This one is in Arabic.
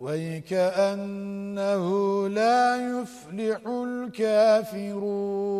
ويكأنه لا يفلح الكافرون.